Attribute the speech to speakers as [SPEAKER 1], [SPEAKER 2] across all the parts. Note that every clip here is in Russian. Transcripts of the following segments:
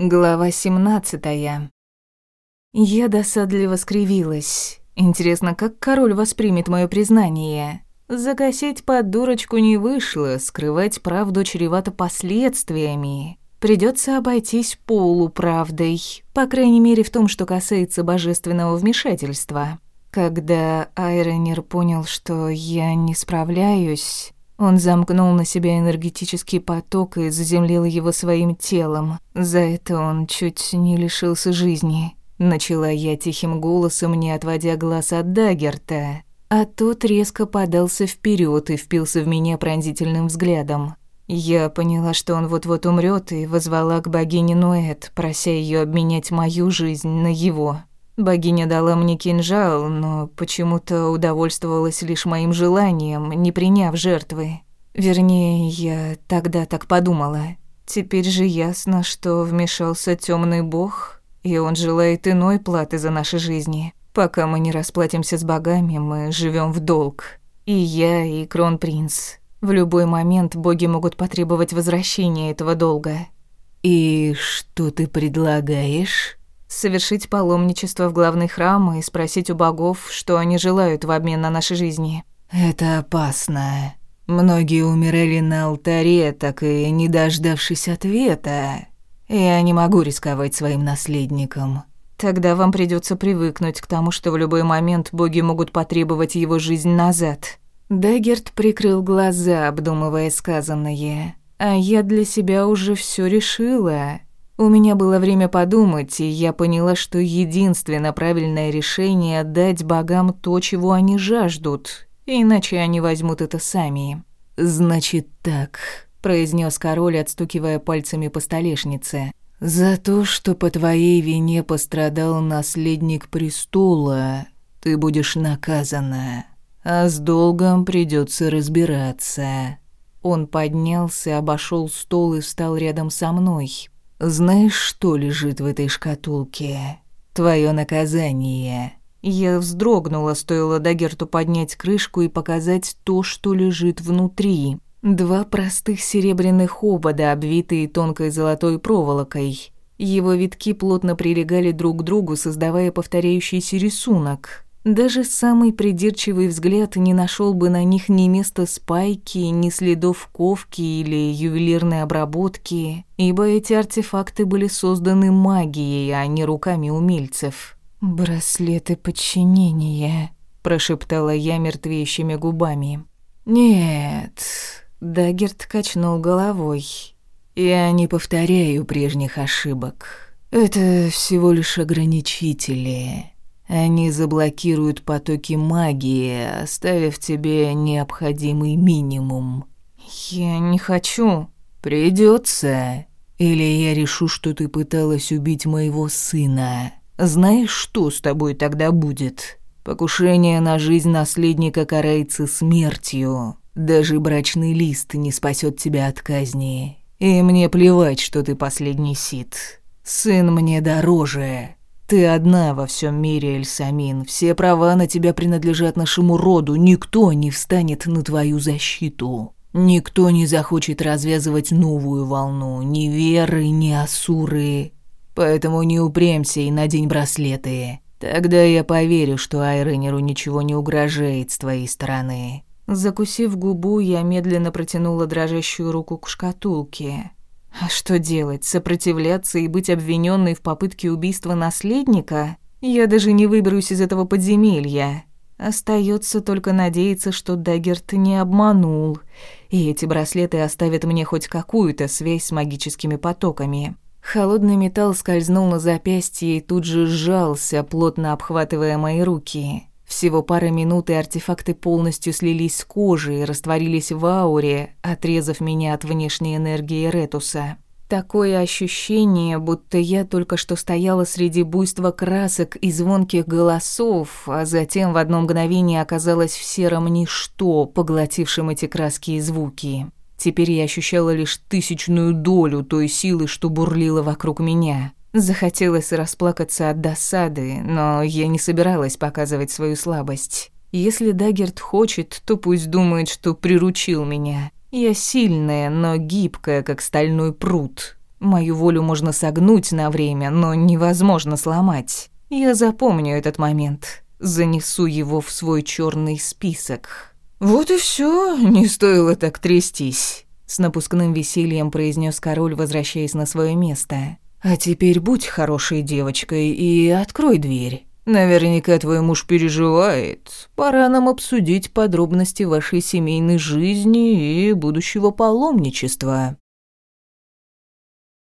[SPEAKER 1] Глава 17. Я досадливо скривилась. Интересно, как король воспримет моё признание? Закосить под дурочку не вышло, скрывать правду чревато последствиями. Придётся обойтись полуправдой, по крайней мере в том, что касается божественного вмешательства. Когда Айронер понял, что я не справляюсь, он замкнул на себя энергетический поток и заземлил его своим телом. За это он чуть не лишился жизни. Начала я тихим голосом, не отводя глаз от Даггерта. А тот резко подался вперед и впился в меня пронзительным взглядом. Я поняла, что он вот-вот умрет, и возвала к богине Нуэт, прося ее обменять мою жизнь на его. Богиня дала мне кинжал, но почему-то удовольствовалась лишь моим желанием, не приняв жертвы. Вернее, я тогда так подумала. Теперь же ясно, что вмешался темный бог, и он желает иной платы за наши жизни. Пока мы не расплатимся с богами, мы живем в долг. И я, и кронпринц. В любой момент боги могут потребовать возвращения этого долга.
[SPEAKER 2] «И что ты предлагаешь?»
[SPEAKER 1] Совершить паломничество в главный храм и спросить у богов, что они желают в обмен на наши жизни.
[SPEAKER 2] Это опасно. Многие умирали на алтаре, так и не дождавшись ответа. Я не могу рисковать своим наследником.
[SPEAKER 1] Тогда вам придется привыкнуть к тому, что в любой момент боги могут потребовать его жизнь назад. Даггерт прикрыл глаза, обдумывая сказанное. А я для себя уже все решила. У меня было время подумать, и я поняла, что единственно правильное решение — дать богам то, чего они жаждут, иначе они возьмут это сами.
[SPEAKER 2] «Значит так», — произнес король, отстукивая пальцами по столешнице. «За то, что по твоей вине пострадал наследник престола, ты будешь наказана, а с долгом придется разбираться».
[SPEAKER 1] Он поднялся, обошел стол и встал рядом со мной,
[SPEAKER 2] знаешь, что лежит в этой шкатулке? Твое наказание.
[SPEAKER 1] Я вздрогнула, стоило Дагерту поднять крышку и показать то, что лежит внутри. Два простых серебряных обода, обвитые тонкой золотой проволокой. Его витки плотно прилегали друг к другу, создавая повторяющийся рисунок. Даже самый придирчивый взгляд не нашел бы на них ни места спайки, ни следов ковки или ювелирной обработки, ибо эти артефакты были созданы магией, а не руками умельцев. «Браслеты подчинения», — прошептала я мертвеющими губами.
[SPEAKER 2] «Нет», — Даггерт качнул головой. «Я не повторяю прежних ошибок. Это всего лишь ограничители». Они заблокируют потоки магии, оставив тебе необходимый минимум.
[SPEAKER 1] Я не хочу.
[SPEAKER 2] Придется. Или я решу, что ты пыталась убить моего сына. Знаешь, что с тобой тогда будет? Покушение на жизнь наследника карается смертью. Даже брачный лист не спасет тебя от казни. И мне плевать, что ты последний сит. Сын мне дороже. Ты одна во всем мире, Эльсамин. Все права на тебя принадлежат нашему роду. Никто не встанет на твою защиту. Никто не захочет развязывать новую волну. Ни веры, ни асуры. Поэтому не упрямься и надень браслеты. Тогда я поверю, что Айренеру ничего не угрожает с твоей стороны».
[SPEAKER 1] Закусив губу, я медленно протянула дрожащую руку к шкатулке. А что делать? Сопротивляться и быть обвиненной в попытке убийства наследника? Я даже не выберусь из этого подземелья. Остается только надеяться, что Даггерт не обманул, и эти браслеты оставят мне хоть какую-то связь с магическими потоками. Холодный металл скользнул на запястье и тут же сжался, плотно обхватывая мои руки. Всего пара минут, и артефакты полностью слились с кожей и растворились в ауре, отрезав меня от внешней энергии Ретуса. Такое ощущение, будто я только что стояла среди буйства красок и звонких голосов, а затем в одно мгновение оказалась в сером ничто, поглотившем эти краски и звуки. Теперь я ощущала лишь тысячную долю той силы, что бурлила вокруг меня. Захотелось расплакаться от досады, но я не собиралась показывать свою слабость. Если Даггерт хочет, то пусть думает, что приручил меня. Я сильная, но гибкая, как стальной пруд. Мою волю можно согнуть на время, но невозможно сломать. Я запомню этот момент, занесу его в свой черный список. Вот и все, не стоило так трястись. С напускным весельем произнес король, возвращаясь на свое место. «А теперь будь хорошей девочкой и открой дверь. Наверняка твой муж переживает. Пора нам обсудить подробности вашей семейной жизни и будущего паломничества».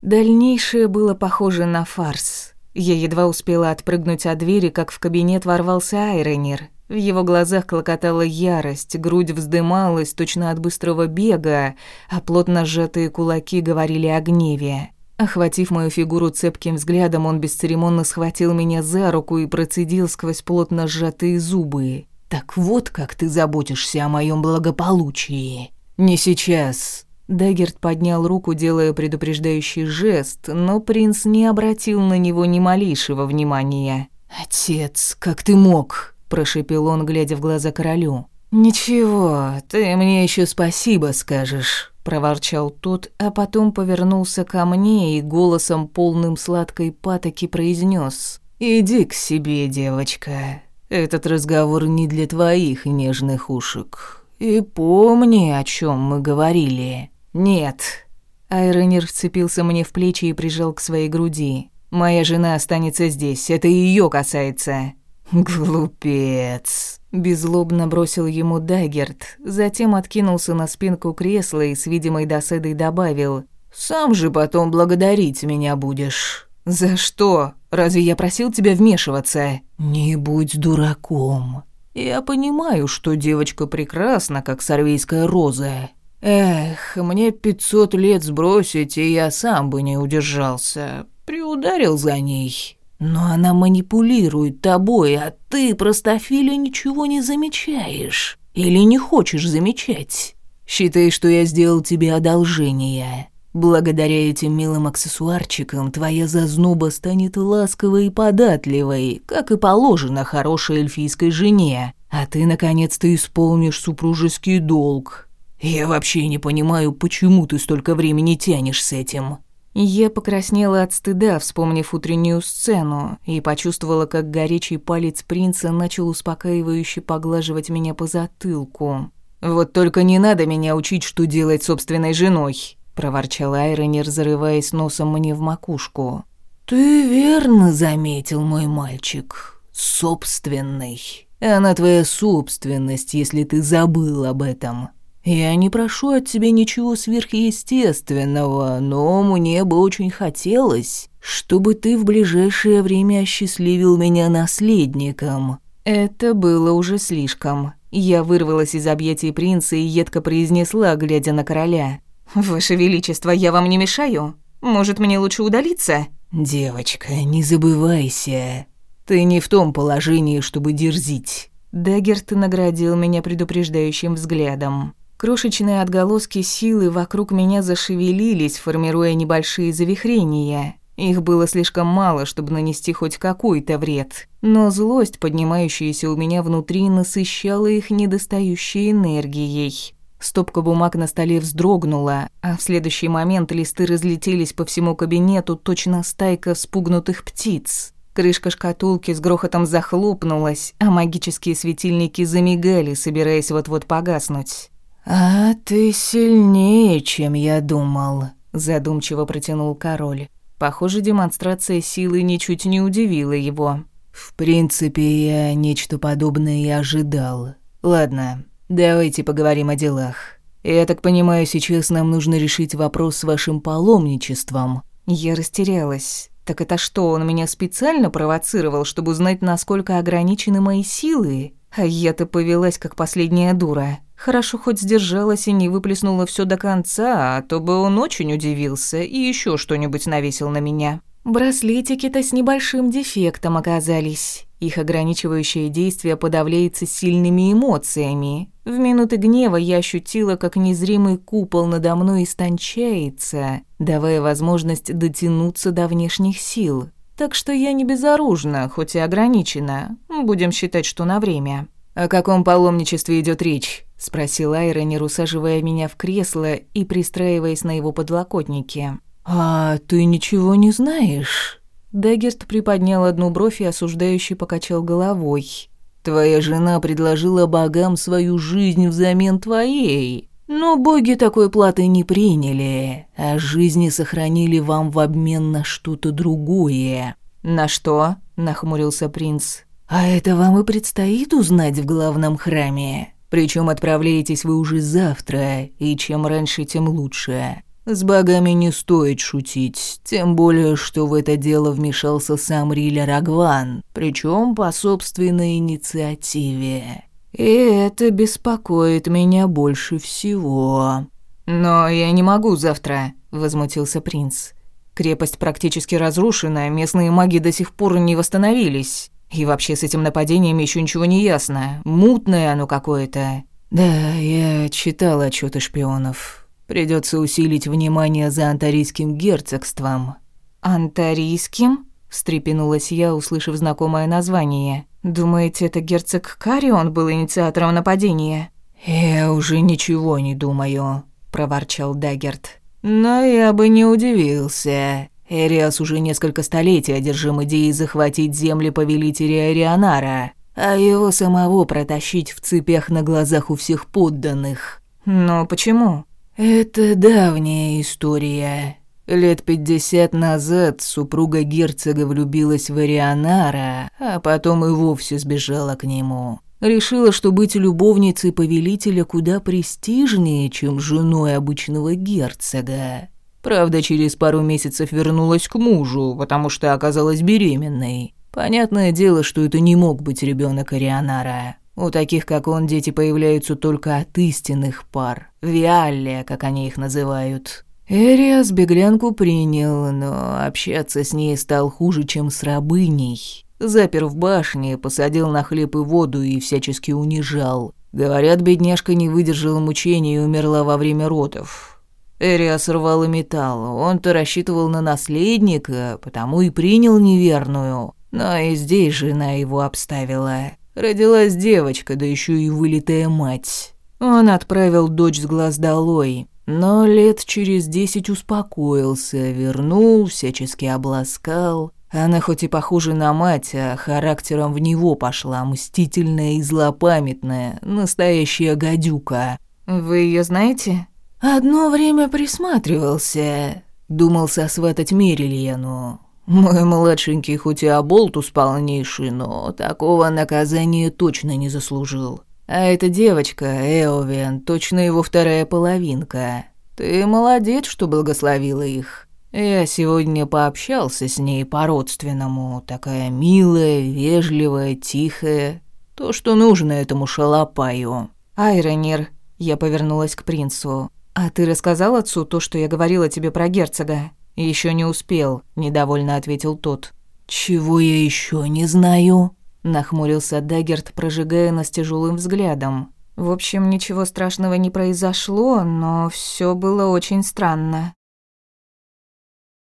[SPEAKER 1] Дальнейшее было похоже на фарс. Я едва успела отпрыгнуть от двери, как в кабинет ворвался Айронер. В его глазах клокотала ярость, грудь вздымалась точно от быстрого бега, а плотно сжатые кулаки говорили о гневе. Охватив мою фигуру цепким взглядом, он бесцеремонно схватил меня за руку и процедил сквозь плотно сжатые зубы. «Так вот как ты заботишься о моем благополучии!» «Не сейчас!» Даггерт поднял руку, делая предупреждающий жест, но принц не обратил на него ни малейшего внимания. «Отец, как ты мог?» – прошепел он, глядя в глаза королю. «Ничего, ты мне еще спасибо скажешь», – проворчал тот, а потом повернулся ко мне и голосом, полным сладкой патоки, произнес: «Иди к себе, девочка. Этот разговор не для твоих нежных ушек. И помни, о чем мы говорили». «Нет». Айронер вцепился мне в плечи и прижал к своей груди. «Моя жена останется здесь, это ее касается». «Глупец!» Безлобно бросил ему Даггерт, затем откинулся на спинку кресла и с видимой досадой добавил «Сам же потом благодарить меня будешь». «За что? Разве я просил тебя вмешиваться?» «Не будь дураком. Я понимаю, что девочка прекрасна, как сорвейская роза, Эх, мне пятьсот лет сбросить, и я сам бы не удержался. Приударил за ней. Но она манипулирует тобой, а ты, простофиля, ничего не замечаешь. Или не хочешь замечать. Считай, что я сделал тебе одолжение. Благодаря этим милым аксессуарчикам твоя зазноба станет ласковой и податливой, как и положено хорошей эльфийской жене. А ты, наконец-то, исполнишь супружеский долг, «Я вообще не понимаю, почему ты столько времени тянешь с этим». Я покраснела от стыда, вспомнив утреннюю сцену, и почувствовала, как горячий палец принца начал успокаивающе поглаживать меня по затылку. «Вот только не надо меня учить, что делать собственной женой», – проворчал Айронер, зарываясь носом мне в макушку.
[SPEAKER 2] «Ты верно заметил, мой мальчик. Собственный. Она твоя собственность, если ты забыл об этом. Я не прошу от тебя ничего сверхъестественного, но мне бы очень хотелось, чтобы ты в ближайшее время осчастливил меня наследником».
[SPEAKER 1] Это было уже слишком. Я вырвалась из объятий принца и едко произнесла, глядя на короля. «Ваше Величество, я вам не мешаю? Может, мне лучше удалиться?»
[SPEAKER 2] «Девочка, не забывайся. Ты не в том положении, чтобы дерзить».
[SPEAKER 1] Даггерт наградил меня предупреждающим взглядом. Крошечные отголоски силы вокруг меня зашевелились, формируя небольшие завихрения. Их было слишком мало, чтобы нанести хоть какой-то вред. Но злость, поднимающаяся у меня внутри, насыщала их недостающей энергией. Стопка бумаг на столе вздрогнула, а в следующий момент листы разлетелись по всему кабинету, точно стайка спугнутых птиц. Крышка шкатулки с грохотом захлопнулась, а магические светильники замигали, собираясь вот-вот погаснуть.
[SPEAKER 2] «А ты сильнее, чем я думал», — задумчиво протянул король.
[SPEAKER 1] Похоже, демонстрация силы ничуть не удивила его.
[SPEAKER 2] «В принципе, я нечто подобное и ожидал. Ладно, давайте поговорим о делах. Я так понимаю, сейчас нам нужно решить вопрос с вашим паломничеством».
[SPEAKER 1] Я растерялась. Так это что, он меня специально провоцировал, чтобы узнать, насколько ограничены мои силы? А я-то повелась, как последняя дура. Хорошо хоть сдержалась и не выплеснула все до конца, а то бы он очень удивился и еще что-нибудь навесил на меня. Браслетики-то с небольшим дефектом оказались. Их ограничивающее действие подавляется сильными эмоциями. В минуты гнева я ощутила, как незримый купол надо мной истончается, давая возможность дотянуться до внешних сил. Так что я не безоружна, хоть и ограничена. Будем считать, что на время. «О каком паломничестве идет речь?» — спросил Айронер, усаживая меня в кресло и пристраиваясь на его подлокотнике.
[SPEAKER 2] «А ты ничего не знаешь?» Даггерт приподнял одну бровь и осуждающе покачал головой. «Твоя жена предложила богам свою жизнь взамен твоей. Но боги такой платы не приняли, а жизни сохранили вам в обмен на что-то другое».
[SPEAKER 1] «На что?» – нахмурился принц.
[SPEAKER 2] «А это вам и предстоит узнать в главном храме. Причем отправляетесь вы уже завтра, и чем раньше, тем лучше. С богами не стоит шутить, тем более, что в это дело вмешался сам Риля Рагван, причем по собственной инициативе. И это беспокоит меня больше всего.
[SPEAKER 1] «Но я не могу завтра», — возмутился принц. «Крепость практически разрушена, местные маги до сих пор не восстановились. И вообще с этим нападением еще ничего не ясно. Мутное оно какое-то».
[SPEAKER 2] «Да, я читал отчеты шпионов. Придется усилить внимание за антарийским герцогством».
[SPEAKER 1] «Антарийским?» – встрепенулась я, услышав знакомое название. «Думаете, это герцог Карион был инициатором нападения?»
[SPEAKER 2] «Я уже ничего не думаю», – проворчал Даггерт. «Но я бы не удивился. Эриас уже несколько столетий одержим идеей захватить земли повелителя Арионара, а его самого протащить в цепях на глазах у всех подданных».
[SPEAKER 1] «Но почему?»
[SPEAKER 2] Это давняя история. Лет пятьдесят назад супруга герцога влюбилась в Арианара, а потом и вовсе сбежала к нему. Решила, что быть любовницей повелителя куда престижнее, чем женой обычного герцога. Правда, через пару месяцев вернулась к мужу, потому что оказалась беременной. Понятное дело, что это не мог быть ребенок Арианара. У таких, как он, дети появляются только от истинных пар. Виаллия, как они их называют. Эриас беглянку принял, но общаться с ней стал хуже, чем с рабыней. Запер в башне, посадил на хлеб и воду и всячески унижал. Говорят, бедняжка не выдержала мучений и умерла во время родов. Эриас рвал и металл. Он-то рассчитывал на наследника, потому и принял неверную. Но и здесь жена его обставила. Родилась девочка, да еще и вылитая мать. Он отправил дочь с глаз долой, но лет через десять успокоился, вернул, всячески обласкал. Она хоть и похожа на мать, а характером в него пошла, мстительная и злопамятная, настоящая гадюка.
[SPEAKER 1] «Вы ее знаете?»
[SPEAKER 2] «Одно время присматривался. Думал сосватать Мерильяну. Мой младшенький хоть и оболтус полнейший, но такого наказания точно не заслужил. А эта девочка, Эовен, точно его вторая половинка. Ты молодец, что благословила их. Я сегодня пообщался с ней по-родственному. Такая милая, вежливая, тихая. То, что нужно этому шалопаю.
[SPEAKER 1] Айронир, я повернулась к принцу. А ты рассказал отцу то, что я говорила тебе про герцога? Еще не успел, недовольно ответил тот.
[SPEAKER 2] Чего я еще не знаю? нахмурился Даггерт, прожигая нас тяжелым взглядом.
[SPEAKER 1] В общем, ничего страшного не произошло, но все было очень странно.